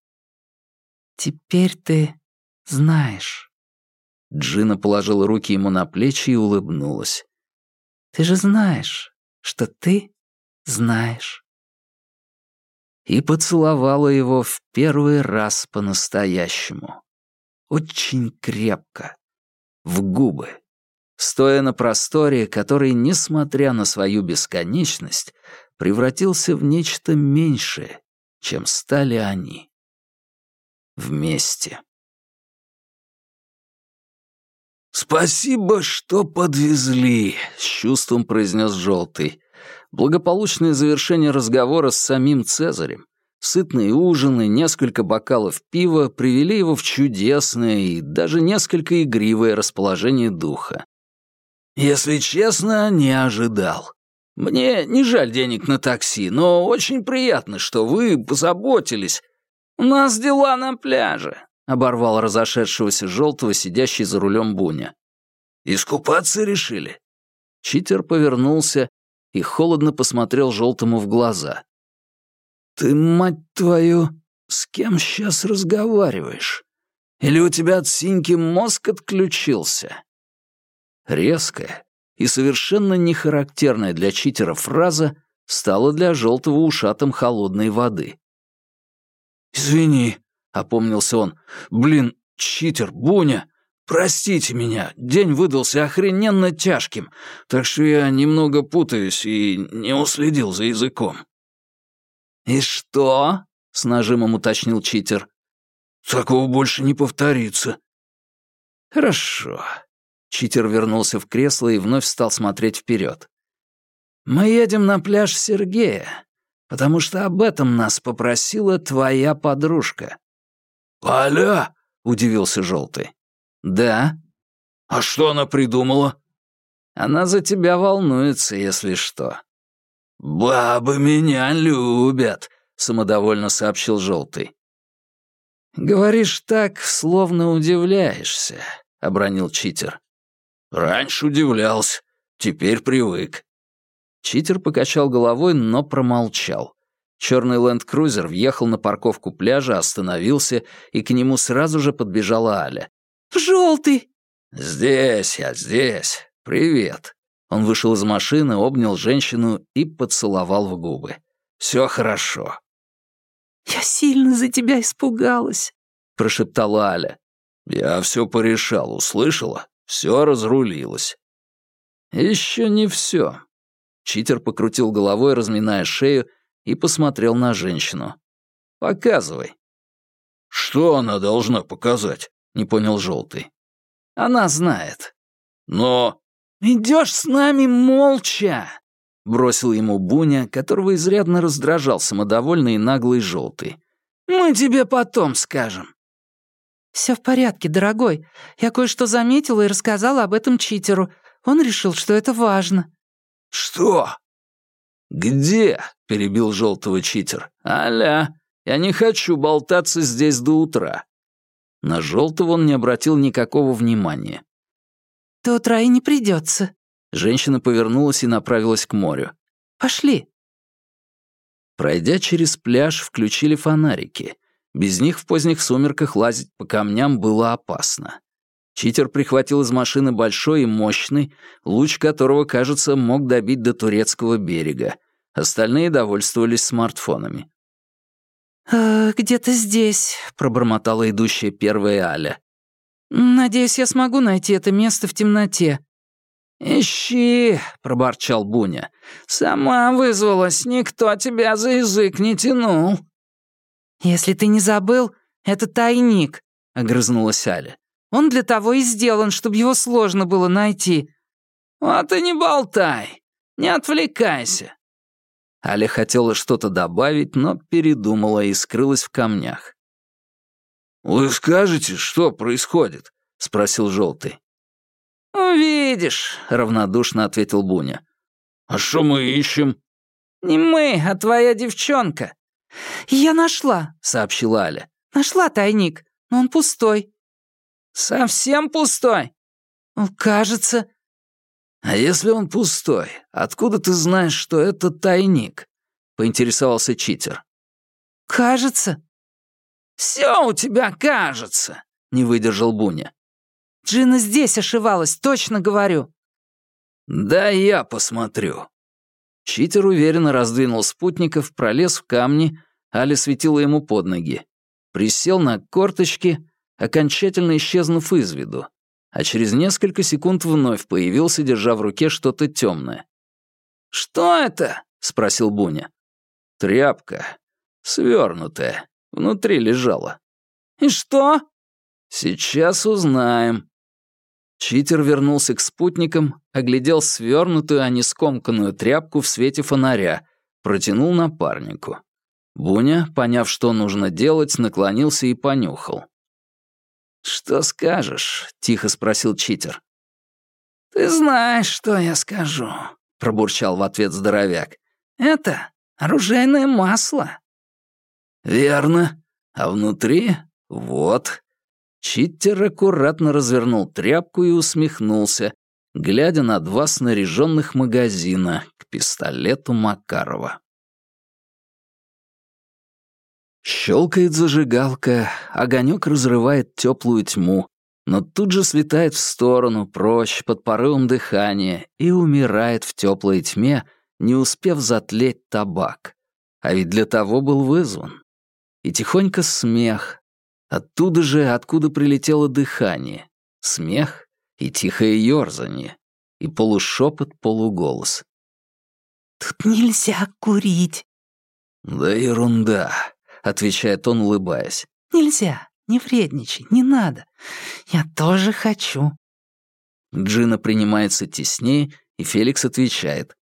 S3: «Теперь ты знаешь».
S2: Джина положила руки ему на плечи и улыбнулась.
S3: «Ты же знаешь, что ты знаешь»
S2: и поцеловала его в первый раз по-настоящему. Очень крепко. В губы. Стоя на просторе, который, несмотря на свою бесконечность, превратился в нечто меньшее, чем стали они. Вместе. «Спасибо, что подвезли», — с чувством произнес Желтый. Благополучное завершение разговора с самим Цезарем, сытные ужины, несколько бокалов пива привели его в чудесное и даже несколько игривое расположение духа. «Если честно, не ожидал. Мне не жаль денег на такси, но очень приятно, что вы позаботились. У нас дела на пляже», — оборвал разошедшегося желтого, сидящий за рулем Буня. «Искупаться решили?» Читер повернулся и холодно посмотрел желтому в глаза. «Ты, мать твою, с кем сейчас разговариваешь? Или у тебя от синьки мозг отключился?» Резкая и совершенно нехарактерная для читера фраза стала для желтого ушатом холодной воды. «Извини», — опомнился он. «Блин, читер, Буня, Простите меня, день выдался охрененно тяжким, так что я немного путаюсь и не уследил за языком». «И что?» — с нажимом уточнил читер. «Такого больше не повторится». «Хорошо». Читер вернулся в кресло и вновь стал смотреть вперед. «Мы едем на пляж Сергея, потому что об этом нас попросила твоя подружка». «Поля?» — удивился Желтый. «Да». «А что она придумала?» «Она за тебя волнуется, если что». «Бабы меня любят», — самодовольно сообщил Желтый. «Говоришь так, словно удивляешься», — обронил читер.
S1: «Раньше удивлялся, теперь привык».
S2: Читер покачал головой, но промолчал. Черный ленд-крузер въехал на парковку пляжа, остановился, и к нему сразу же подбежала Аля.
S3: «Желтый!»
S1: «Здесь я, здесь. Привет».
S2: Он вышел из машины, обнял женщину и поцеловал в губы. «Все хорошо».
S3: «Я сильно за тебя испугалась», —
S2: прошептала Аля.
S1: «Я все порешал, услышала? Все разрулилось».
S2: «Еще не все». Читер покрутил головой, разминая шею, и посмотрел на женщину. «Показывай».
S1: «Что она должна показать?» — не понял Желтый.
S2: «Она знает».
S1: «Но...»
S3: «Идешь с нами молча!»
S2: — бросил ему Буня, которого изрядно раздражал самодовольный и наглый Желтый.
S3: «Мы тебе потом скажем». «Все в порядке, дорогой. Я кое-что заметила и рассказала об этом читеру. Он решил, что это важно».
S1: «Что?»
S2: «Где?» — перебил желтого читер. «Аля, я не хочу болтаться здесь до утра». На желтого он не обратил никакого внимания.
S3: «До утра и не придется.
S2: Женщина повернулась и направилась к морю.
S3: «Пошли».
S2: Пройдя через пляж, включили фонарики. Без них в поздних сумерках лазить по камням было опасно. Читер прихватил из машины большой и мощный, луч которого, кажется, мог добить до турецкого берега. Остальные довольствовались смартфонами.
S3: «Э, «Где-то здесь», — пробормотала идущая первая Аля. «Надеюсь, я смогу найти это место в темноте».
S2: «Ищи», — проборчал Буня. «Сама вызвалась, никто тебя за язык не тянул».
S3: «Если ты не забыл, это тайник», — огрызнулась Аля. Он для того и сделан, чтобы его сложно было найти».
S2: «Вот и не болтай, не отвлекайся». Аля хотела что-то добавить, но передумала и скрылась в камнях.
S1: «Вы скажете, что происходит?» — спросил Желтый.
S2: «Увидишь», — равнодушно ответил Буня.
S1: «А что мы ищем?»
S2: «Не мы, а твоя девчонка».
S3: «Я нашла», —
S2: сообщила Аля.
S3: «Нашла тайник, но он пустой».
S2: «Совсем пустой?»
S3: «Кажется».
S2: «А если он пустой, откуда ты знаешь, что это тайник?» — поинтересовался читер.
S3: «Кажется».
S2: «Все у тебя кажется», — не выдержал Буня.
S3: «Джина здесь ошивалась, точно говорю».
S2: «Да я посмотрю». Читер уверенно раздвинул спутников, пролез в камни, Али светила ему под ноги. Присел на корточки окончательно исчезнув из виду, а через несколько секунд вновь появился, держа в руке что-то темное. «Что это?» — спросил Буня. «Тряпка. Свернутая. Внутри лежала».
S3: «И что?»
S2: «Сейчас узнаем». Читер вернулся к спутникам, оглядел свернутую, а не скомканную тряпку в свете фонаря, протянул напарнику. Буня, поняв, что нужно делать, наклонился и понюхал. «Что скажешь?» — тихо спросил читер.
S3: «Ты знаешь, что я скажу», — пробурчал в ответ здоровяк. «Это оружейное масло».
S2: «Верно. А внутри — вот». Читтер аккуратно развернул тряпку и усмехнулся, глядя на два снаряженных магазина к пистолету Макарова. Щелкает зажигалка, огонек разрывает теплую тьму, но тут же слетает в сторону, прочь, под порывом дыхания, и умирает в теплой тьме, не успев затлеть табак. А ведь для того был вызван. И тихонько смех. Оттуда же, откуда прилетело дыхание. Смех и тихое ёрзанье. И полушепот, полуголос.
S3: «Тут нельзя курить».
S2: «Да ерунда», — отвечает он, улыбаясь.
S3: «Нельзя, не вредничай, не надо. Я тоже хочу».
S2: Джина принимается теснее, и Феликс отвечает.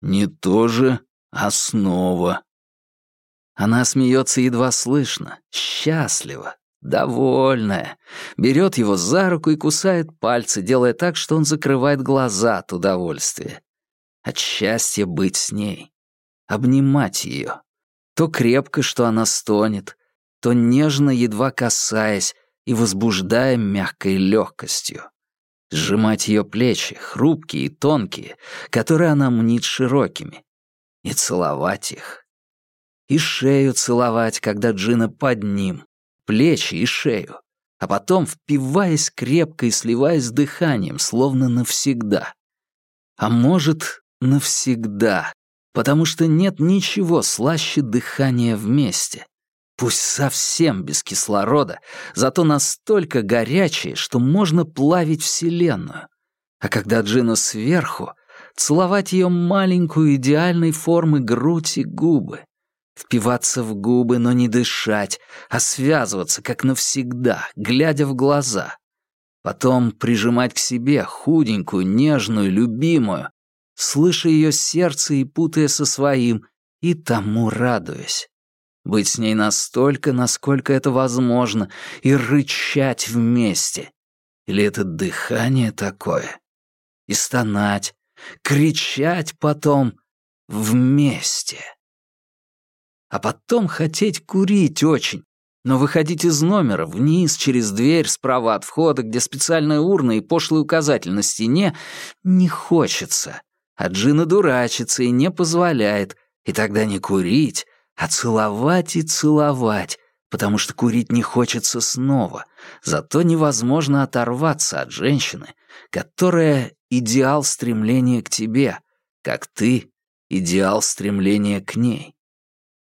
S2: «Не тоже, а снова». Она смеется едва слышно, счастливо, довольная. Берет его за руку и кусает пальцы, делая так, что он закрывает глаза от удовольствия. От счастья быть с ней. Обнимать ее То крепко, что она стонет, то нежно, едва касаясь и возбуждая мягкой легкостью. Сжимать ее плечи, хрупкие и тонкие, которые она мнит широкими, и целовать их. И шею целовать, когда Джина под ним, плечи и шею, а потом впиваясь крепко и сливаясь с дыханием, словно навсегда. А может, навсегда, потому что нет ничего слаще дыхания вместе. Пусть совсем без кислорода, зато настолько горячее, что можно плавить Вселенную. А когда Джина сверху, целовать ее маленькую идеальной формы грудь и губы. Впиваться в губы, но не дышать, а связываться, как навсегда, глядя в глаза. Потом прижимать к себе худенькую, нежную, любимую, слыша ее сердце и путая со своим, и тому радуясь. Быть с ней настолько, насколько это возможно, и рычать вместе. Или это дыхание такое? И стонать, кричать потом вместе. А потом хотеть курить очень, но выходить из номера вниз через дверь справа от входа, где специальная урна и пошлый указатель на стене, не хочется. А Джина дурачится и не позволяет, и тогда не курить, а целовать и целовать, потому что курить не хочется снова, зато невозможно оторваться от женщины, которая идеал стремления к тебе, как ты — идеал стремления к ней.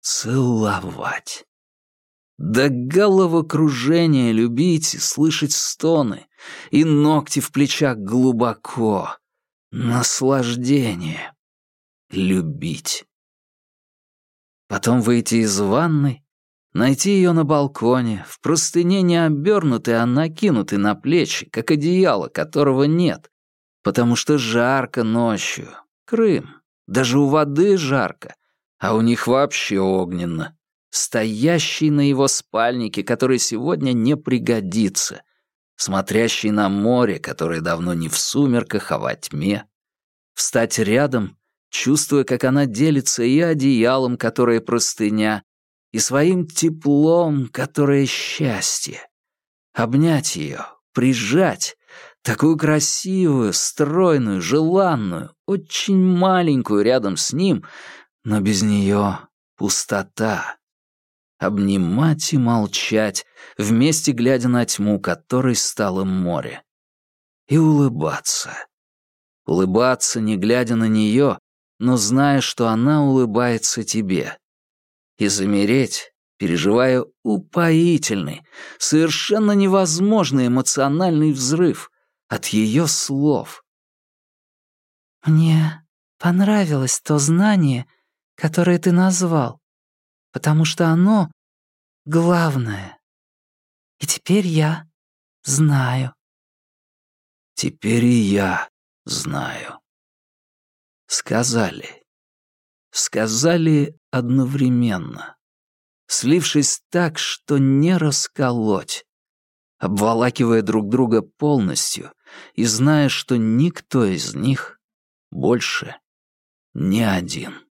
S2: Целовать. До головокружения любить и слышать стоны, и ногти в плечах глубоко. Наслаждение. Любить. Потом выйти из ванной, найти ее на балконе, в простыне не обернутой, а накинутой на плечи, как одеяло, которого нет, потому что жарко ночью. Крым. Даже у воды жарко, а у них вообще огненно. Стоящий на его спальнике, который сегодня не пригодится, смотрящий на море, которое давно не в сумерках, а во тьме. Встать рядом чувствуя, как она делится и одеялом, которое простыня, и своим теплом, которое счастье. Обнять ее, прижать, такую красивую, стройную, желанную, очень маленькую рядом с ним, но без нее пустота. Обнимать и молчать, вместе глядя на тьму, которой стало море. И улыбаться. Улыбаться, не глядя на нее, но зная, что она улыбается тебе. И замереть, переживая упоительный, совершенно невозможный эмоциональный взрыв от ее слов.
S3: «Мне понравилось то знание, которое ты назвал, потому что оно главное. И теперь я знаю».
S2: «Теперь и я знаю». Сказали. Сказали одновременно. Слившись так, что не расколоть. Обволакивая друг друга полностью и зная, что никто из них больше не один.